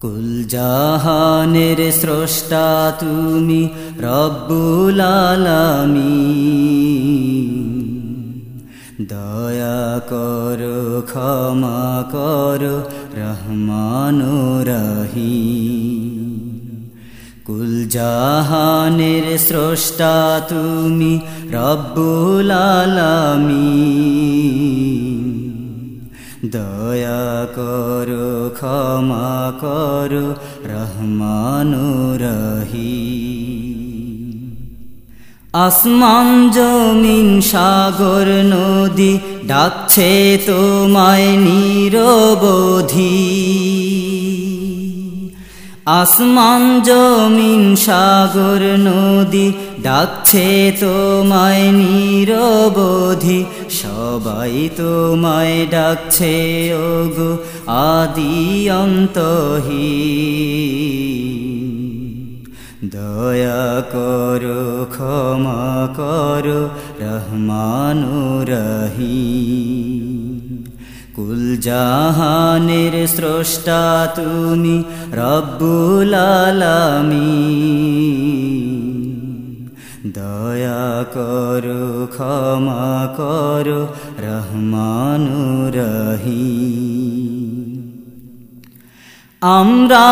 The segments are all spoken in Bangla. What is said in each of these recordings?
কুল জাহানের স্রষ্টা তুমি রব্বুল আলামিন। দয়া করো, ক্ষমা করো, রহমান রহিম। কুল জাহানের স্রষ্টা তুমি রব্বুল আলামিন। দয়া করো ক্ষমা করো রহমান রহি আসমান জমিন সাগর নদী ডাকছে তোমায় নিরবধি। আসমান জমিন সাগর নদী ডাকছে তোমায় নিরবধি, সবাই তোমায় ডাকছে, ওগো আদি অন্তহী দয়া করো, ক্ষমা করো রহমানুরহিম কুল জাহানের স্রষ্টা তুমি রব্বুল দয়া করো, ক্ষমা করো, রহমানুরহিম। আমরা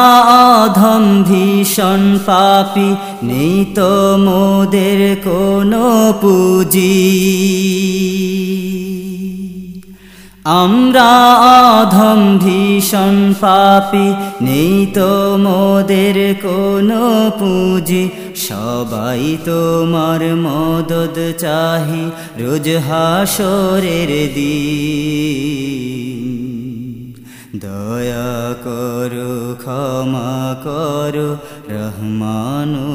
অধম ভীষণ পাপি, নেই তো মোদের কোনো পুঁজি। আমরা অধম ভীষণ পাপি, নেই তো মোদের কোনো পুঁজি। সবাই তোমার মদদ চাহি, রোজ হাসরের দিন। দয়া করো, ক্ষমা করো রহমানুরহিম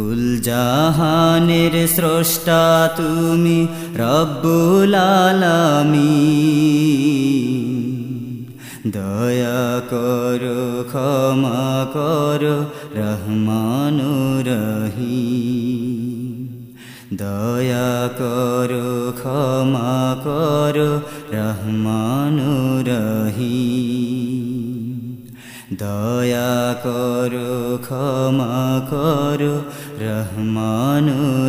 কুল জাহানের স্রষ্টা তুমি রব্বুল দয়া করো, ক্ষমা করো রহমানুরহিম দয়া করো, ক্ষমা করো রহমানুরহিম দয়া করো ক্ষমা করো রহমানুরহিম